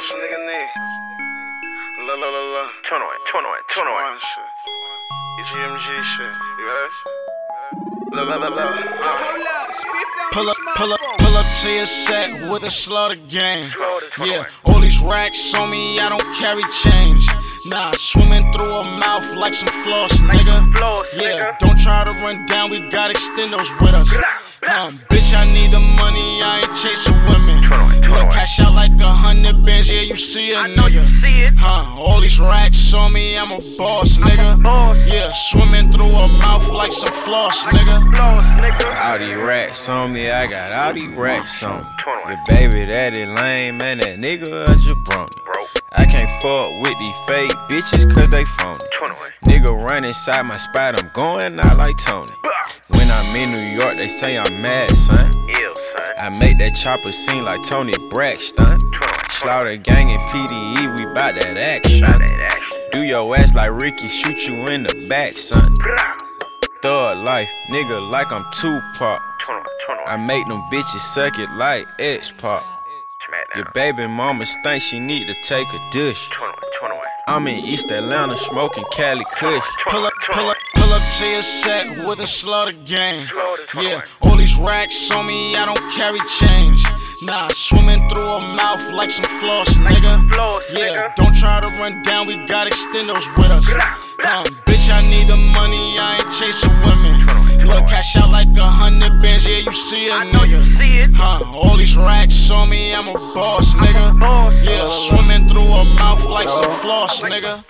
What's a nigga need? La la la la. Turn on, turn on, turn on. One shit. EGMG shit. You heard? La la la la. Pull up, pull up, pull up to your set with a slaughter gang. Yeah, all these racks on me, I don't carry change. Nah, swimming through a mouth like some floss, nigga. Yeah, don't try to run down, we got extendos with us. Um, bitch, I need the money, I ain't chasing women. Turn on, turn Look, cash out like a hundred bands, yeah, you see a I know you see it. Huh, all these racks on me, I'm a boss, nigga. I'm a boss. Yeah, swimming through a mouth like some floss, nigga. Floss, nigga. All these racks on me, I got all these racks on me. Turn on. Your baby daddy lame, man, that nigga a jabroni. Bro, I can't fuck with these fake bitches cause they phony. turn on. Nigga run inside my spot, I'm going out like Tony. When I'm in New York, they say I'm mad, son. Ill, son. I make that chopper seem like Toni Braxton. Turn on. Slaughter gang and PDE, we bout that action. Shot that action. Do your ass like Ricky, shoot you in the back, son. Thug life, nigga, like I'm Tupac. Turn on, turn on. I make them bitches suck it like X Pop. Your baby mamas think she need to take a dish. Turn on, turn on. I'm in East Atlanta smoking Cali Kush. Pull up, pull up, pull up to your set with a slaughter gang. Slaughter, slaughter. Yeah, all these racks on me, I don't carry change. Nah, swimming through a mouth like some floss, nigga. floss, Yeah, don't try to run down, we got extendos with us. Um, bitch, I need the money, I ain't chasing women. Look, cash out like a hundred bands, yeah, you see it, know you nigga. see it. Huh, all these racks on me, I'm a boss, nigga. Yeah, swimming through a mouth like some floss, nigga.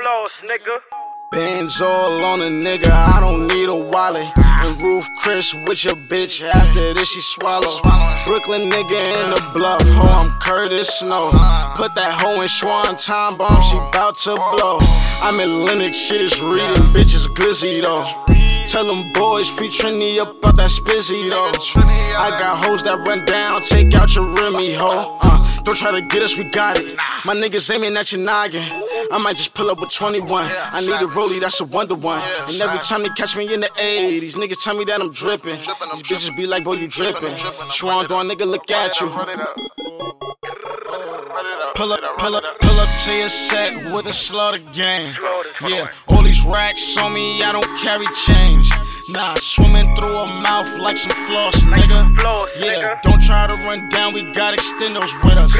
Bands all on a nigga, I don't need a wallet. And Roof Chris with your bitch, after this she swallow. Brooklyn nigga in the bluff, ho, I'm Curtis Snow. Put that hoe in Schwan time bomb, she bout to blow. I'm in Linux, shit is reading, bitches glizzy though. Tell them boys free Trini up out that spizzy though. I got hoes that run down, take out your Remy ho. Uh, don't try to get us, we got it. My niggas aiming at your noggin. I might just pull up with 21. I need a rollie, that's a wonder one. And every time they catch me in the A, these niggas tell me that I'm dripping. These bitches be like, boy, you dripping. Schwan Dawn, nigga, look at you. Pull up, pull up, pull up to your set with a slaughter gang. Yeah, all these racks on me, I don't carry change. Nah, swimming through a mouth like some floss, nigga. Yeah, don't try to run down, we got extenders with us.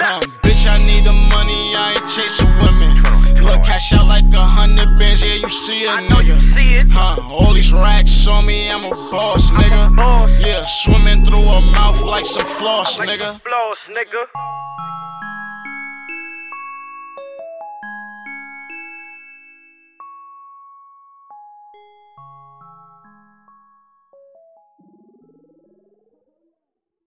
Nah, um, bitch, I need the money, I ain't chasing women. Look, cash out like a hundred bands, yeah, you see it, nigga. Huh, all these racks on me, I'm a boss, nigga. Yeah, swimming through a mouth like some floss, nigga. Floss, nigga.